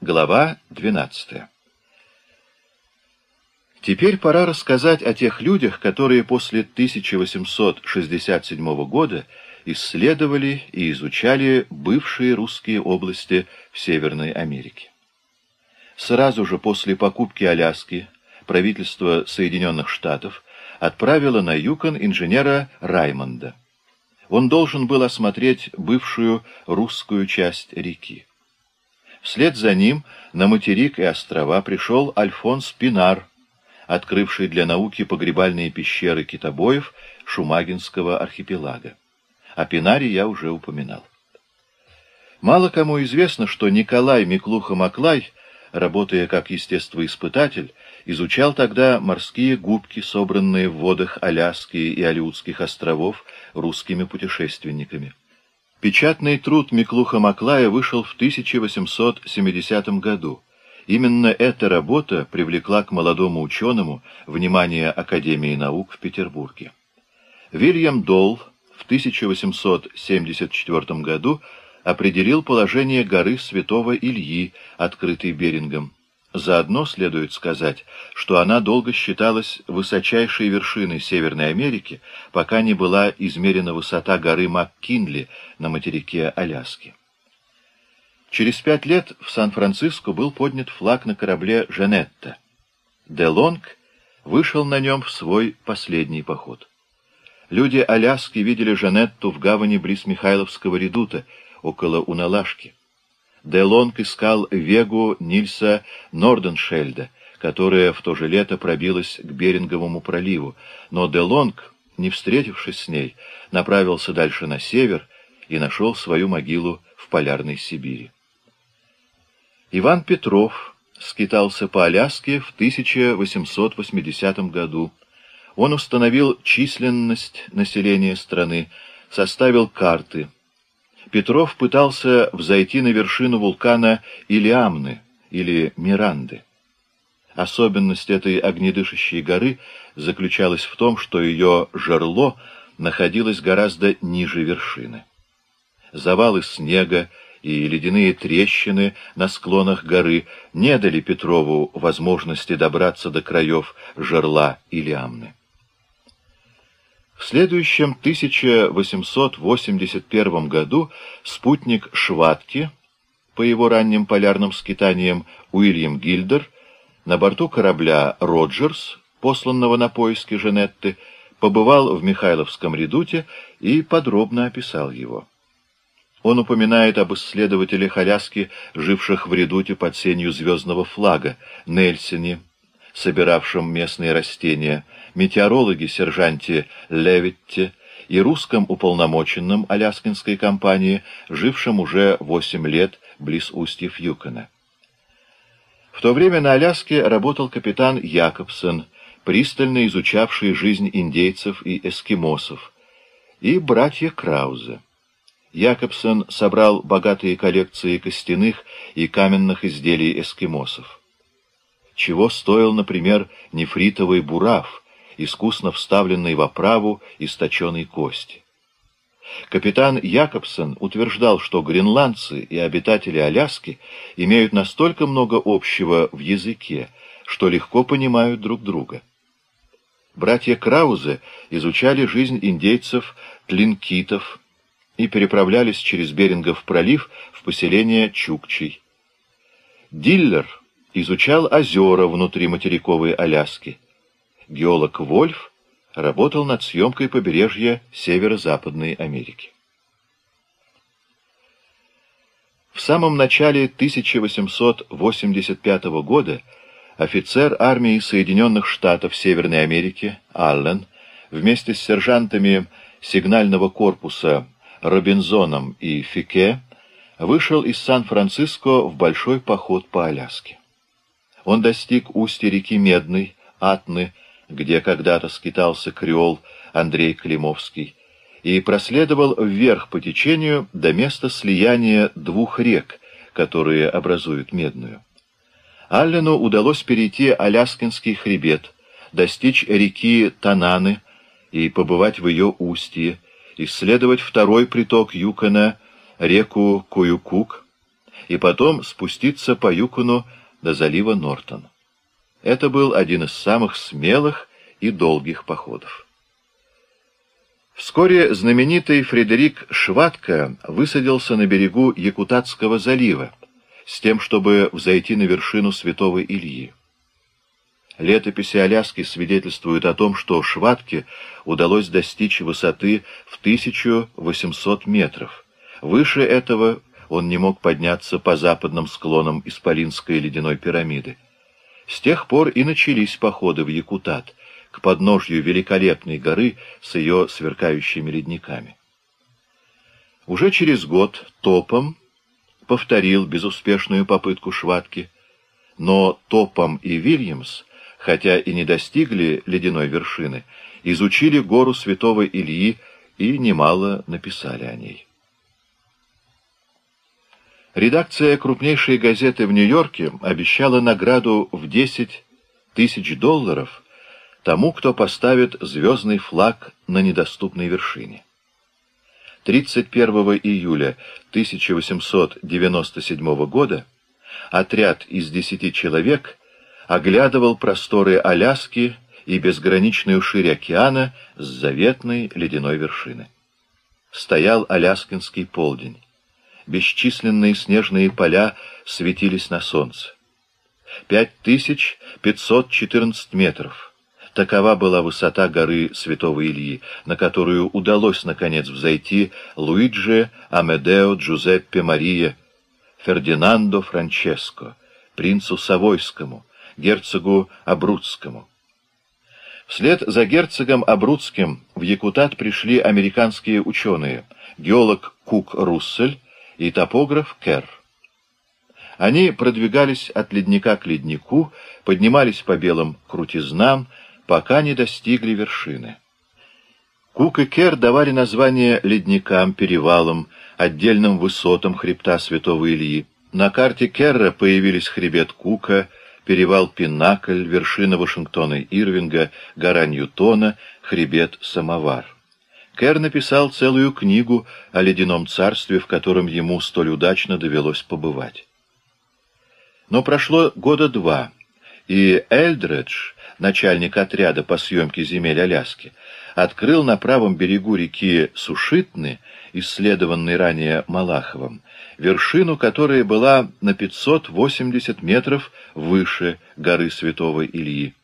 Глава 12 Теперь пора рассказать о тех людях, которые после 1867 года исследовали и изучали бывшие русские области в Северной Америке. Сразу же после покупки Аляски правительство Соединенных Штатов отправило на Юкон инженера Раймонда. Он должен был осмотреть бывшую русскую часть реки. Вслед за ним на материк и острова пришел Альфонс Пинар, открывший для науки погребальные пещеры китобоев Шумагинского архипелага. О Пинаре я уже упоминал. Мало кому известно, что Николай Миклуха-Маклай, работая как естествоиспытатель, изучал тогда морские губки, собранные в водах Аляски и Алиутских островов русскими путешественниками. Печатный труд Миклуха Маклая вышел в 1870 году. Именно эта работа привлекла к молодому ученому внимание Академии наук в Петербурге. Вильям Долл в 1874 году определил положение горы Святого Ильи, открытой Берингом. Заодно следует сказать, что она долго считалась высочайшей вершиной Северной Америки, пока не была измерена высота горы МакКинли на материке Аляски. Через пять лет в Сан-Франциско был поднят флаг на корабле «Женетта». Де Лонг вышел на нем в свой последний поход. Люди Аляски видели Жанетту в гавани близ Михайловского редута, около Уналашки. Де Лонг искал Вегу Нильса Норденшельда, которая в то же лето пробилась к Беринговому проливу, но Де Лонг, не встретившись с ней, направился дальше на север и нашел свою могилу в полярной Сибири. Иван Петров скитался по Аляске в 1880 году. Он установил численность населения страны, составил карты – Петров пытался взойти на вершину вулкана Илиамны или Миранды. Особенность этой огнедышащей горы заключалась в том, что ее жерло находилось гораздо ниже вершины. Завалы снега и ледяные трещины на склонах горы не дали Петрову возможности добраться до краев жерла Илиамны. В следующем 1881 году спутник Шватки, по его ранним полярным скитаниям Уильям Гильдер, на борту корабля «Роджерс», посланного на поиски Женетты, побывал в Михайловском редуте и подробно описал его. Он упоминает об исследователях Аляски, живших в редуте под сенью звездного флага, Нельсоне, собиравшем местные растения, метеорологе сержанте Левитте и русском уполномоченном Аляскинской компании, жившем уже 8 лет близ устьев Юкона. В то время на Аляске работал капитан Якобсон, пристально изучавший жизнь индейцев и эскимосов, и братья Краузе. Якобсон собрал богатые коллекции костяных и каменных изделий эскимосов. Чего стоил, например, нефритовый бурав, искусно вставленный в оправу из точеной кости. Капитан Якобсон утверждал, что гренландцы и обитатели Аляски имеют настолько много общего в языке, что легко понимают друг друга. Братья Краузе изучали жизнь индейцев тлинкитов и переправлялись через Берингов пролив в поселение Чукчей. Диллер изучал озера внутри материковой Аляски геолог Вольф работал над съемкой побережья Северо-Западной Америки. В самом начале 1885 года офицер армии Соединенных Штатов Северной Америки Аллен вместе с сержантами сигнального корпуса Робинзоном и Фике вышел из Сан-Франциско в большой поход по Аляске. Он достиг устья реки Медной, Атны, где когда-то скитался креол Андрей Климовский, и проследовал вверх по течению до места слияния двух рек, которые образуют Медную. Аллену удалось перейти Аляскинский хребет, достичь реки Тананы и побывать в ее устье, исследовать второй приток Юкона, реку Куюкук, и потом спуститься по Юкону до залива Нортон. Это был один из самых смелых и долгих походов. Вскоре знаменитый Фредерик Шватко высадился на берегу Якутатского залива с тем, чтобы взойти на вершину Святого Ильи. Летописи Аляски свидетельствуют о том, что Шватке удалось достичь высоты в 1800 метров. Выше этого он не мог подняться по западным склонам Исполинской ледяной пирамиды. С тех пор и начались походы в Якутат, к подножью великолепной горы с ее сверкающими ледниками. Уже через год Топом повторил безуспешную попытку Шватки, но Топом и Вильямс, хотя и не достигли ледяной вершины, изучили гору святого Ильи и немало написали о ней. Редакция крупнейшей газеты в Нью-Йорке обещала награду в 10 тысяч долларов тому, кто поставит звездный флаг на недоступной вершине. 31 июля 1897 года отряд из 10 человек оглядывал просторы Аляски и безграничную ширь океана с заветной ледяной вершины. Стоял аляскинский полдень бесчисленные снежные поля светились на солнце. 5514 метров. Такова была высота горы Святого Ильи, на которую удалось, наконец, взойти Луиджи Амедео Джузеппе Мария Фердинандо Франческо, принцу Савойскому, герцогу Абруцкому. Вслед за герцогом Абруцким в Якутат пришли американские ученые, геолог Кук Руссель и топограф Керр. Они продвигались от ледника к леднику, поднимались по белым крутизнам, пока не достигли вершины. Кук и Кер давали название ледникам, перевалам, отдельным высотам хребта Святого Ильи. На карте Керра появились хребет Кука, перевал Пинакль, вершина Вашингтона Ирвинга, гора Ньютона, хребет Самовар. Кэр написал целую книгу о ледяном царстве, в котором ему столь удачно довелось побывать. Но прошло года два, и Эльдредж, начальник отряда по съемке земель Аляски, открыл на правом берегу реки Сушитны, исследованной ранее Малаховым, вершину которой была на 580 метров выше горы Святого Ильи.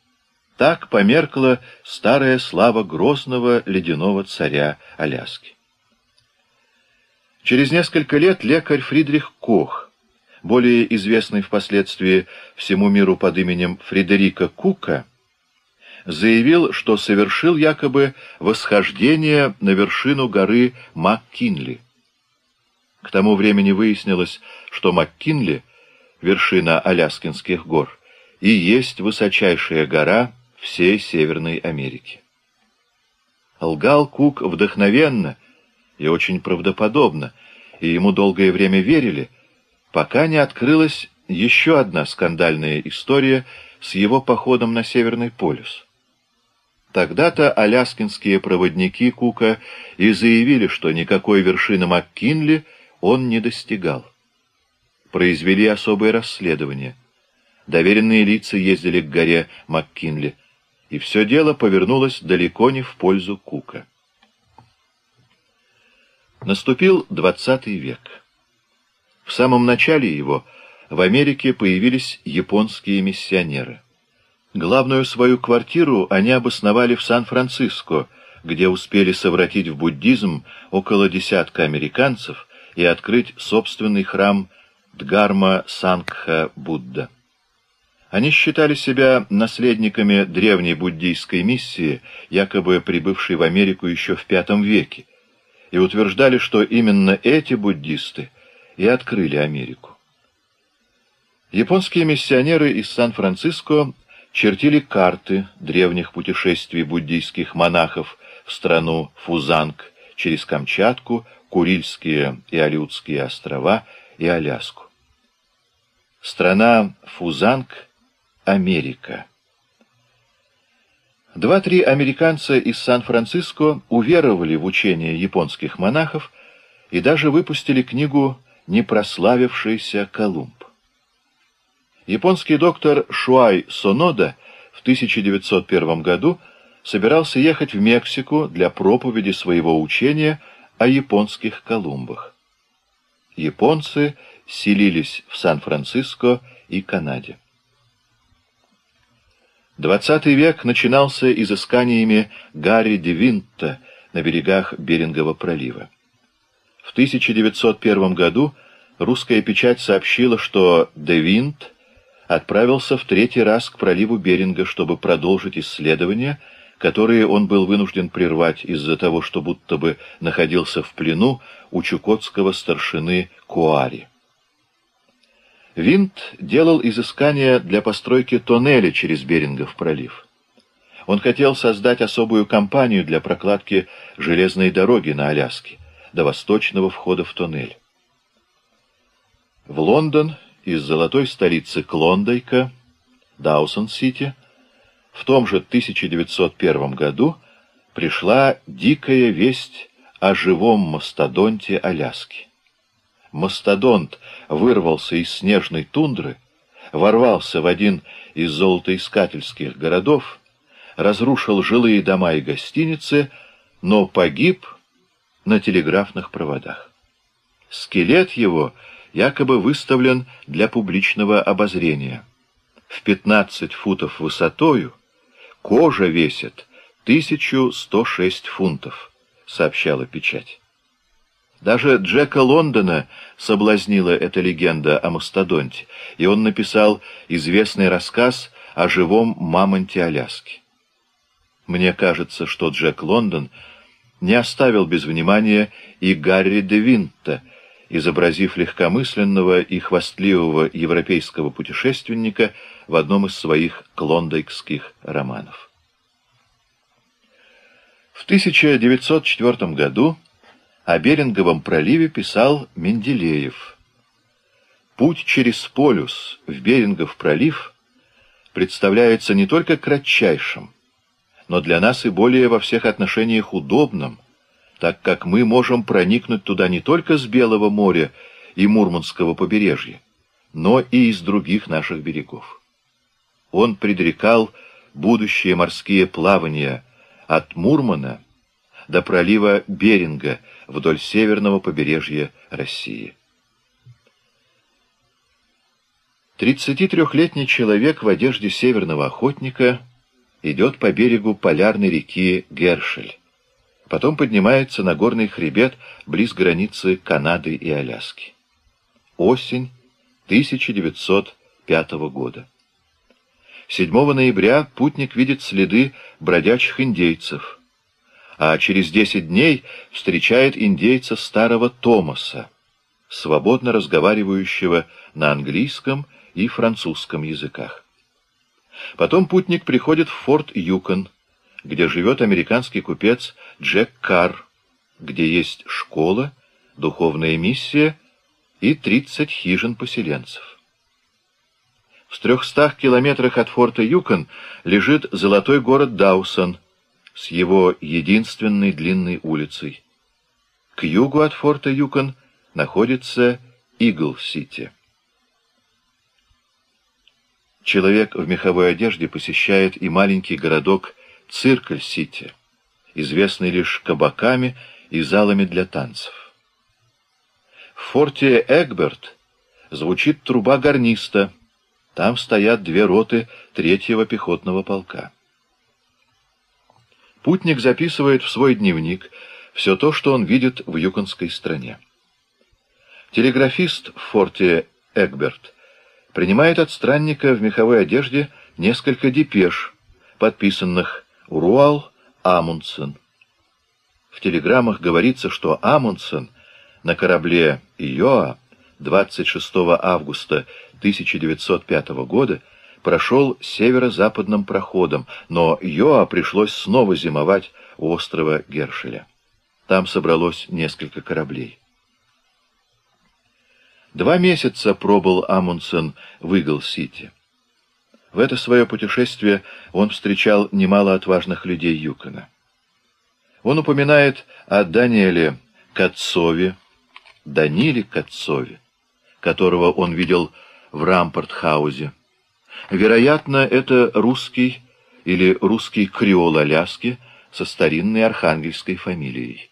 Так померкла старая слава грозного ледяного царя Аляски. Через несколько лет лекарь Фридрих Кох, более известный впоследствии всему миру под именем Фредерика Кука, заявил, что совершил якобы восхождение на вершину горы МакКинли. К тому времени выяснилось, что МакКинли, вершина Аляскинских гор, и есть высочайшая гора всей Северной Америки. Лгал Кук вдохновенно и очень правдоподобно, и ему долгое время верили, пока не открылась еще одна скандальная история с его походом на Северный полюс. Тогда-то аляскинские проводники Кука и заявили, что никакой вершины МакКинли он не достигал. Произвели особое расследование. Доверенные лица ездили к горе МакКинли, и все дело повернулось далеко не в пользу Кука. Наступил двадцатый век. В самом начале его в Америке появились японские миссионеры. Главную свою квартиру они обосновали в Сан-Франциско, где успели совратить в буддизм около десятка американцев и открыть собственный храм Дгарма Сангха Будда. Они считали себя наследниками древней буддийской миссии, якобы прибывшей в Америку еще в V веке, и утверждали, что именно эти буддисты и открыли Америку. Японские миссионеры из Сан-Франциско чертили карты древних путешествий буддийских монахов в страну Фузанг через Камчатку, Курильские и Алютские острова и Аляску. Страна Фузанг Америка. Два-три американца из Сан-Франциско уверовали в учение японских монахов и даже выпустили книгу не прославившийся Колумб. Японский доктор Шуай Сонода в 1901 году собирался ехать в Мексику для проповеди своего учения о японских Колумбах. Японцы селились в Сан-Франциско и Канаде. Двадцатый век начинался изысканиями Гарри де Винта на берегах Берингового пролива. В 1901 году русская печать сообщила, что де Винт отправился в третий раз к проливу Беринга, чтобы продолжить исследования, которые он был вынужден прервать из-за того, что будто бы находился в плену у чукотского старшины Куари. Винт делал изыскания для постройки тоннеля через Берингов пролив. Он хотел создать особую компанию для прокладки железной дороги на Аляске до восточного входа в тоннель. В Лондон из золотой столицы Клондайка, Даусон-Сити, в том же 1901 году пришла дикая весть о живом мастодонте Аляски. Мастодонт вырвался из снежной тундры, ворвался в один из золотоискательских городов, разрушил жилые дома и гостиницы, но погиб на телеграфных проводах. Скелет его — якобы выставлен для публичного обозрения. В 15 футов высотою кожа весит 1106 фунтов, сообщала печать. Даже Джека Лондона соблазнила эта легенда о мастодонте, и он написал известный рассказ о живом мамонте Аляски. Мне кажется, что Джек Лондон не оставил без внимания и Гарри де Винта — изобразив легкомысленного и хвастливого европейского путешественника в одном из своих клондайкских романов. В 1904 году о Беринговом проливе писал Менделеев. Путь через полюс в Берингов пролив представляется не только кратчайшим, но для нас и более во всех отношениях удобным, так как мы можем проникнуть туда не только с Белого моря и Мурманского побережья, но и из других наших берегов. Он предрекал будущие морские плавания от Мурмана до пролива Беринга вдоль северного побережья России. 33-летний человек в одежде северного охотника идет по берегу полярной реки Гершель. Потом поднимается на горный хребет близ границы Канады и Аляски. Осень 1905 года. 7 ноября путник видит следы бродячих индейцев, а через 10 дней встречает индейца старого Томаса, свободно разговаривающего на английском и французском языках. Потом путник приходит в форт Юкон, где живет американский купец Джек Карр, где есть школа, духовная миссия и 30 хижин поселенцев. В трехстах километрах от форта Юкон лежит золотой город Даусон с его единственной длинной улицей. К югу от форта Юкон находится Игл-Сити. Человек в меховой одежде посещает и маленький городок Циркль-Сити, известный лишь кабаками и залами для танцев. В форте Эгберт звучит труба горниста, там стоят две роты третьего пехотного полка. Путник записывает в свой дневник все то, что он видит в юконской стране. Телеграфист в форте Эгберт принимает от странника в меховой одежде несколько депеш, подписанных Руал Амундсен. В телеграммах говорится, что Амундсен на корабле Иоа 26 августа 1905 года прошел северо-западным проходом, но Йоа пришлось снова зимовать у острова Гершеля. Там собралось несколько кораблей. Два месяца пробыл Амундсен в Игл-Сити. В это свое путешествие он встречал немало отважных людей Юкона. Он упоминает о Даниэле Кацове, Даниле Катцове, которого он видел в Рампортхаузе. Вероятно, это русский или русский креол Аляски со старинной архангельской фамилией.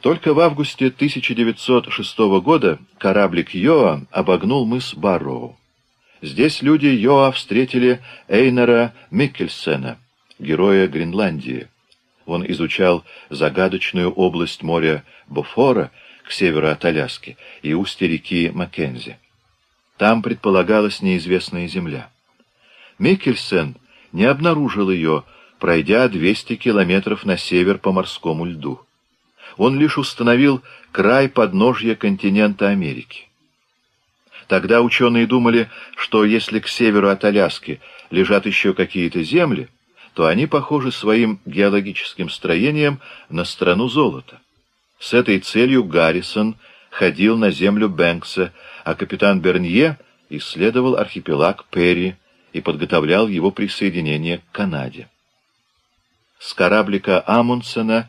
Только в августе 1906 года кораблик Йоа обогнул мыс Барроу. Здесь люди Йоа встретили Эйнера Миккельсена, героя Гренландии. Он изучал загадочную область моря Бофора к северу от Аляски и устье реки Маккензи. Там предполагалась неизвестная земля. Миккельсен не обнаружил ее, пройдя 200 километров на север по морскому льду. Он лишь установил край подножья континента Америки. Тогда ученые думали, что если к северу от Аляски лежат еще какие-то земли, то они похожи своим геологическим строением на страну золота. С этой целью Гаррисон ходил на землю Бэнкса, а капитан Бернье исследовал архипелаг Перри и подготовлял его присоединение к Канаде. С кораблика Амундсена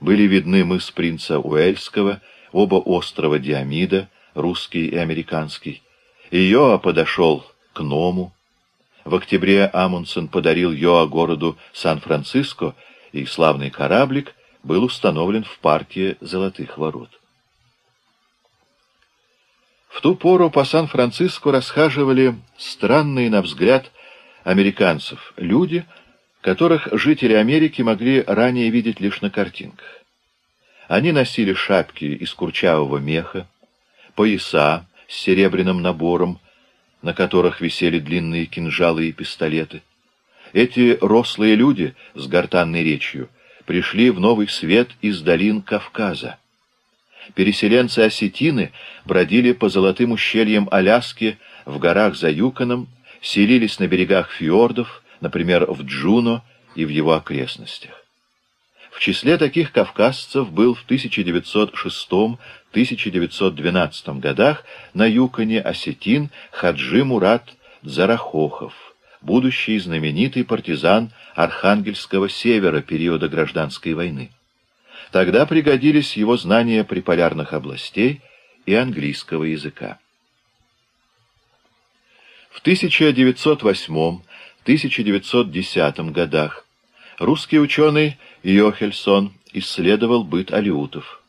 были видны мыс принца Уэльского, оба острова Диамида, русский и американский. Йоа подошел к Ному, в октябре Амундсен подарил Йоа городу Сан-Франциско, и славный кораблик был установлен в парке Золотых Ворот. В ту пору по Сан-Франциско расхаживали странные, на взгляд, американцев, люди, которых жители Америки могли ранее видеть лишь на картинках. Они носили шапки из курчавого меха, пояса с серебряным набором, на которых висели длинные кинжалы и пистолеты. Эти рослые люди с гортанной речью пришли в новый свет из долин Кавказа. Переселенцы-осетины бродили по золотым ущельям Аляски, в горах за Юконом, селились на берегах фьордов, например, в Джуно и в его окрестностях. В числе таких кавказцев был в 1906-1912 годах на Юконе осетин Хаджи Мурат Зарахохов, будущий знаменитый партизан Архангельского севера периода гражданской войны. Тогда пригодились его знания приполярных областей и английского языка. В 1908-1910 годах русский ученый Йохельсон исследовал быт алиутов.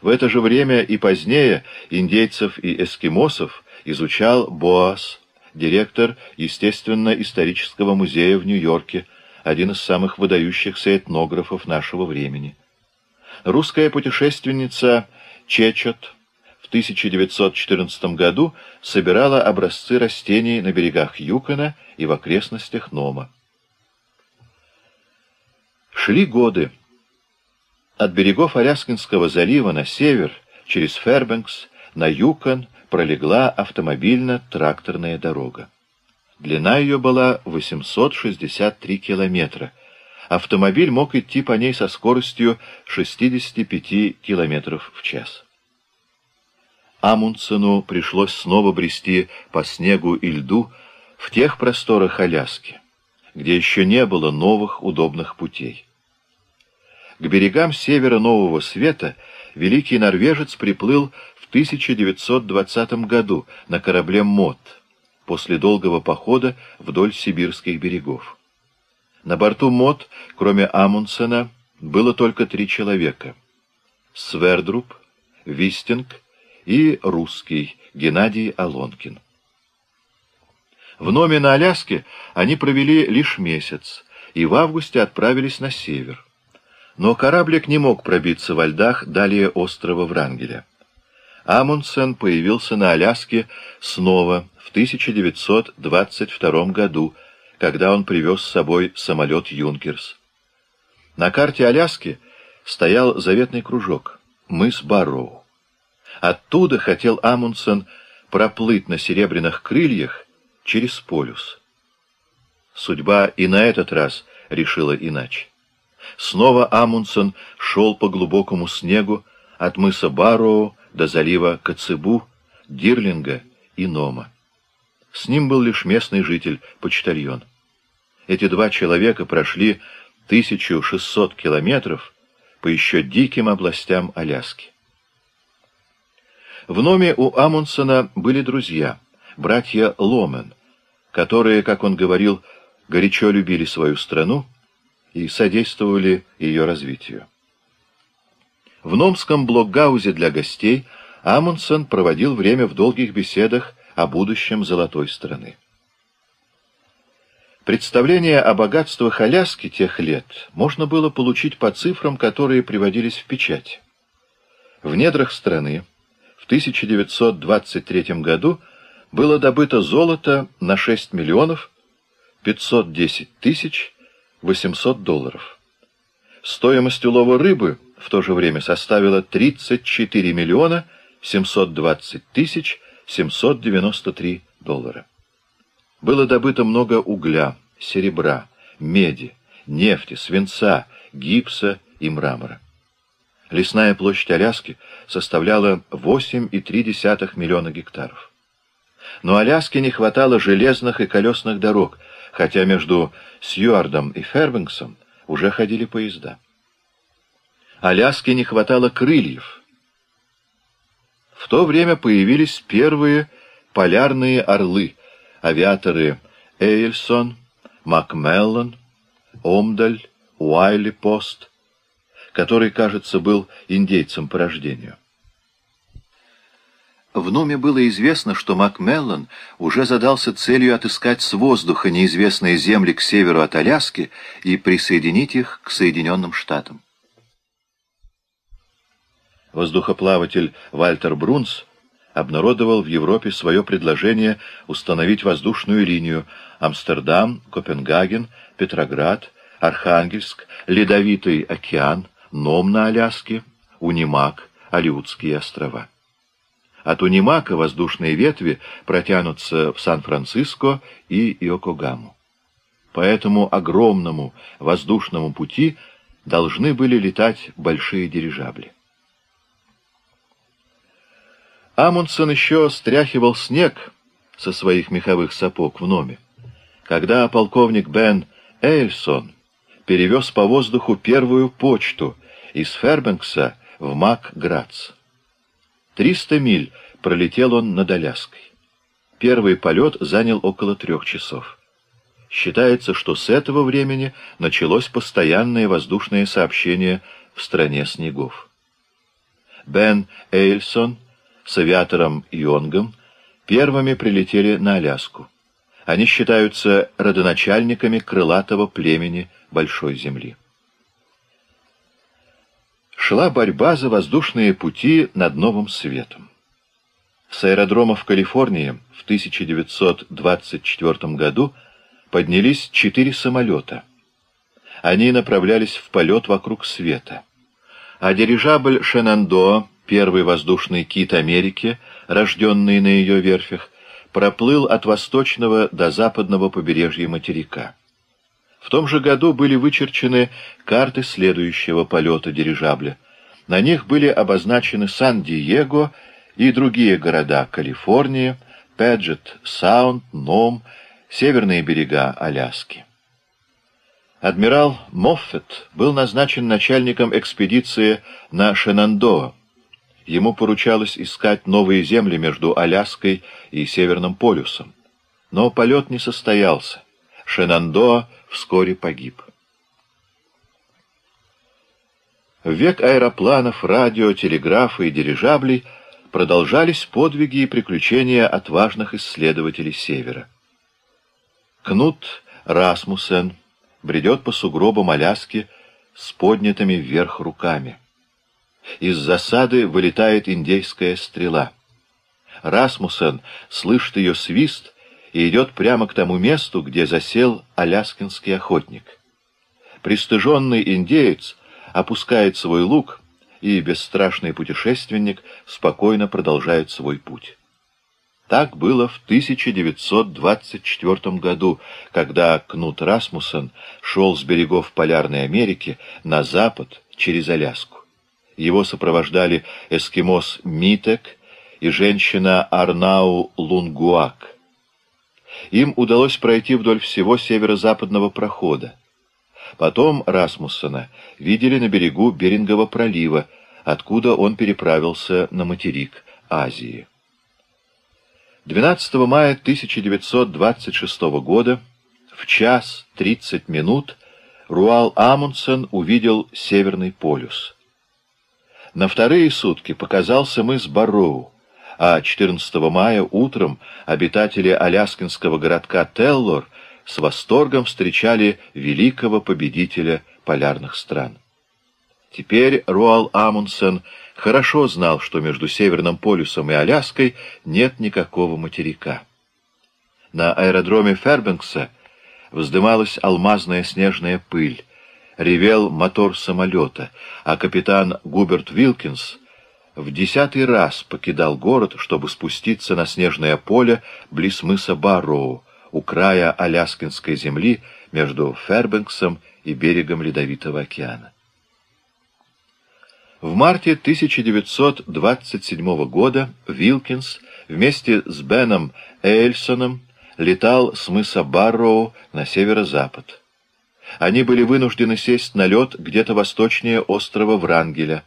В это же время и позднее индейцев и эскимосов изучал Боас, директор Естественно-исторического музея в Нью-Йорке, один из самых выдающихся этнографов нашего времени. Русская путешественница Чечет в 1914 году собирала образцы растений на берегах Юкона и в окрестностях Нома. Шли годы. От берегов Аляскинского залива на север, через Фербенкс, на Юкон пролегла автомобильно-тракторная дорога. Длина ее была 863 километра. Автомобиль мог идти по ней со скоростью 65 километров в час. Амундсену пришлось снова брести по снегу и льду в тех просторах Аляски, где еще не было новых удобных путей. К берегам севера Нового Света великий норвежец приплыл в 1920 году на корабле «Мот» после долгого похода вдоль сибирских берегов. На борту «Мот», кроме Амундсена, было только три человека — Свердруб, Вистинг и русский Геннадий Алонкин. В Номе на Аляске они провели лишь месяц и в августе отправились на север. Но кораблик не мог пробиться во льдах далее острова Врангеля. Амундсен появился на Аляске снова в 1922 году, когда он привез с собой самолет «Юнкерс». На карте Аляски стоял заветный кружок — мыс Барроу. Оттуда хотел Амундсен проплыть на серебряных крыльях через полюс. Судьба и на этот раз решила иначе. Снова Амундсен шел по глубокому снегу от мыса Барроу до залива Коцебу, Дирлинга и Нома. С ним был лишь местный житель, почтальон. Эти два человека прошли 1600 километров по еще диким областям Аляски. В Номе у Амундсена были друзья, братья Ломен, которые, как он говорил, горячо любили свою страну и содействовали ее развитию. В Номском блокгаузе для гостей Амундсен проводил время в долгих беседах о будущем золотой страны. Представление о богатствах Аляски тех лет можно было получить по цифрам, которые приводились в печать. В недрах страны в 1923 году было добыто золото на 6 миллионов 510 тысяч 800 долларов. Стоимость улова рыбы в то же время составила 34 миллиона 720 тысяч 793 доллара. Было добыто много угля, серебра, меди, нефти, свинца, гипса и мрамора. Лесная площадь Аляски составляла 8,3 миллиона гектаров. Но Аляске не хватало железных и колесных дорог, хотя между Сьюардом и Фербинксом уже ходили поезда. Аляске не хватало крыльев. В то время появились первые полярные орлы, авиаторы Эйльсон, Макмеллан, Омдаль, Уайли-Пост, который, кажется, был индейцем по рождению. В Нуме было известно, что Макмеллан уже задался целью отыскать с воздуха неизвестные земли к северу от Аляски и присоединить их к Соединенным Штатам. Воздухоплаватель Вальтер Брунс обнародовал в Европе свое предложение установить воздушную линию Амстердам, Копенгаген, Петроград, Архангельск, Ледовитый океан, Ном на Аляске, Унимак, Алиутские острова. От Унимака воздушные ветви протянутся в Сан-Франциско и Йокогаму. По этому огромному воздушному пути должны были летать большие дирижабли. Амундсен еще стряхивал снег со своих меховых сапог в Номе, когда полковник Бен Эйльсон перевез по воздуху первую почту из Фербенкса в Макграц. Триста миль пролетел он над Аляской. Первый полет занял около трех часов. Считается, что с этого времени началось постоянное воздушное сообщение в стране снегов. Бен Эйльсон с авиатором Йонгом первыми прилетели на Аляску. Они считаются родоначальниками крылатого племени Большой Земли. Шла борьба за воздушные пути над Новым Светом. С аэродрома в Калифорнии в 1924 году поднялись четыре самолета. Они направлялись в полет вокруг света. А дирижабль «Шенандо» первый воздушный кит Америки, рожденный на ее верфях, проплыл от восточного до западного побережья материка. В том же году были вычерчены карты следующего полета дирижабля. На них были обозначены Сан-Диего и другие города Калифорнии, Педжет, Саунд, Ном, северные берега Аляски. Адмирал Моффет был назначен начальником экспедиции на Шенандоа, ему поручалось искать новые земли между Аляской и Северным полюсом. Но полет не состоялся. Шенандоа вскоре погиб. В век аэропланов, радио, телеграфа и дирижаблей продолжались подвиги и приключения отважных исследователей Севера. Кнут Расмусен бредет по сугробам Аляски с поднятыми вверх руками. Из засады вылетает индейская стрела. Расмусен слышит ее свист и идет прямо к тому месту, где засел аляскинский охотник. Пристыженный индеец опускает свой лук, и бесстрашный путешественник спокойно продолжает свой путь. Так было в 1924 году, когда Кнут Расмуссен шел с берегов Полярной Америки на запад через Аляску. Его сопровождали эскимос Митек и женщина Арнау Лунгуак. Им удалось пройти вдоль всего северо-западного прохода. Потом Расмуссена видели на берегу Берингового пролива, откуда он переправился на материк Азии. 12 мая 1926 года в час 30 минут Руал Амундсен увидел Северный полюс. На вторые сутки показался мыс Барроу, а 14 мая утром обитатели аляскинского городка Теллор с восторгом встречали великого победителя полярных стран. Теперь Руал Амундсен хорошо знал, что между Северным полюсом и Аляской нет никакого материка. На аэродроме Фербенкса вздымалась алмазная снежная пыль, ревел мотор самолета, а капитан Губерт Вилкинс в десятый раз покидал город, чтобы спуститься на снежное поле близ мыса Барроу, у края Аляскинской земли между Фербенксом и берегом Ледовитого океана. В марте 1927 года Вилкинс вместе с Беном Эйльсоном летал с мыса Барроу на северо-запад. Они были вынуждены сесть на лед где-то восточнее острова Врангеля.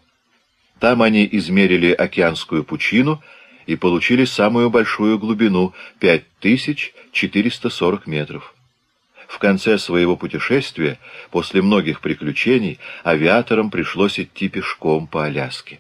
Там они измерили океанскую пучину и получили самую большую глубину — 5440 метров. В конце своего путешествия, после многих приключений, авиаторам пришлось идти пешком по Аляске.